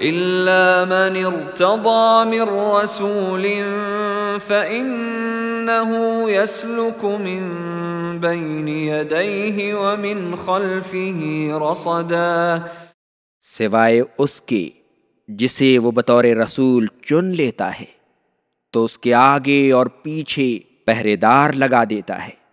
إلا من ارتضى من رسول فإنه يسلك من بين يديه ومن خلفه رصدا سوائے اس کے جسے وہ بطور رسول چن لیتا ہے تو اس کے آگے اور پیچھے پہرے دار لگا دیتا ہے۔